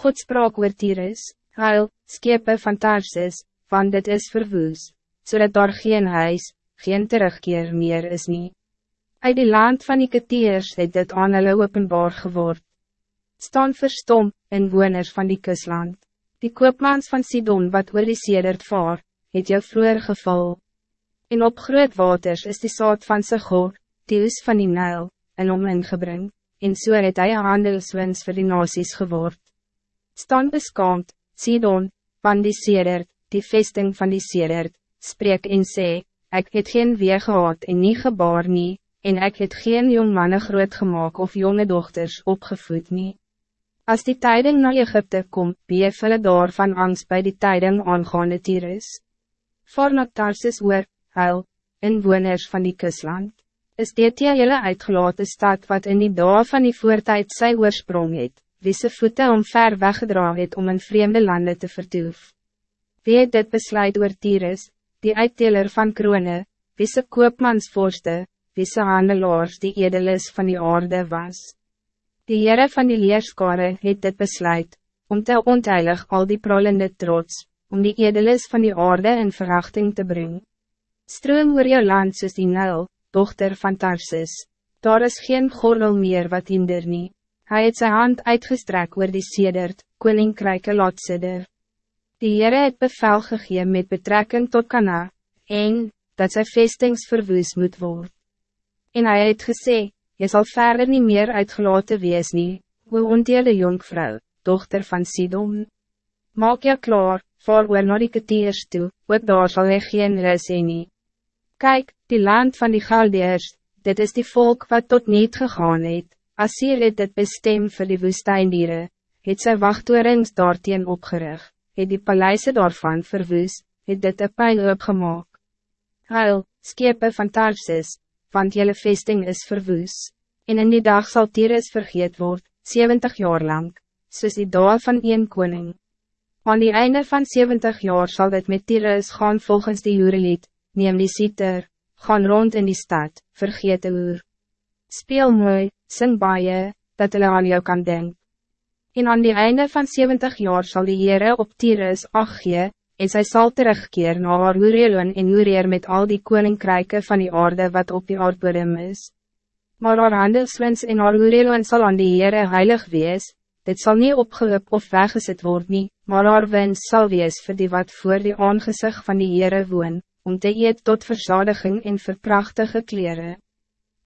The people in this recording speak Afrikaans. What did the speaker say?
God sprak oor Tyrus, huil, skepe van Tarsis, want dit is verwoes, zodat daar geen huis, geen terugkeer meer is nie. Uit die land van die Keteers het dit aan hulle openbaar geword. Staan verstom, inwoners van die kusland. Die koopmans van Sidon wat oor die sedert vaar, het jou vroeger geval. En op groot waters is die saad van Sigor, die oes van die Nijl, in hom ingebring, en so het hy handelswins vir die nasies geword. Staan beskaamd, Sidon, van die sedert, die vesting van die sedert, spreek en sê, ik het geen weer gehad en nie gebaar nie, en ik het geen jong mannen groot gemaakt of jonge dochters opgevoed nie. Als die tijding naar Egypte komt, beef hulle daar van angst bij die tijding aangaande Tyrus. Voor na Tarsis oor, huil, inwoners van die kusland, is dit jy jylle uitgelaten stad wat in die dag van die voortijd sy oorsprong het, wie sy voete omver weggedra het om in vreemde landen te verdoef. Wie het dit besluit oor Tyrus, die uitdeler van kroone, wie sy koopmansvorste, wie sy handelaars die edelis van die aarde was. Die Heere van die leerskare het dit besluit, om te ontheilig al die prolende trots, om die edelis van die aarde in verachting te brengen. Stroom oor jou land soos die Nil, dochter van Tarsis, daar is geen gordel meer wat hinder nie. Hij het zijn hand uitgestrek oor die sedert, koninkryke laat sidder. Die Heere het bevel gegee met betrekking tot Kana, en, dat sy vestings verwoes moet worden. En hij het gesê, je zal verder niet meer uitgelaten wees nie, hoe onteerde jonkvrouw, dochter van Sidon. Maak je klaar, voor oor na die ketiers toe, ook daar sal hy geen ris nie. Kijk, die land van die Galdeers, dit is die volk wat tot niet gegaan het, as hier het dit bestem vir die woestijndieren, het sy wachttoerings daarteen opgerig, het die paleise daarvan verwoes, het dit een pijl opgemaak. Huil, skepe van Tarsis, want jelle vesting is verwoes, en in die dag zal Tyrus vergeet worden, 70 jaar lang, soos die dag van een koning. Aan die einde van 70 jaar zal dit met Tyrus gaan volgens die Jurelied, neem die sieter, gaan rond in die stad, vergeet de uur. Speel mooi, sing baie, dat hulle aan jou kan denken. En aan die einde van 70 jaar zal die Heere op Tyrus ach gee, en zij zal terugkeer na haar Urielon en Urier met al die koninkrijken van die aarde wat op die aardbodem is. Maar haar handelswens en haar Urielon sal aan die Heere heilig wees, dit zal niet opgeloop of weggezet worden, nie, maar haar wens sal wees vir die wat voor die aangezicht van die Heere woon, om te eet tot verzadiging en verprachtige kleren.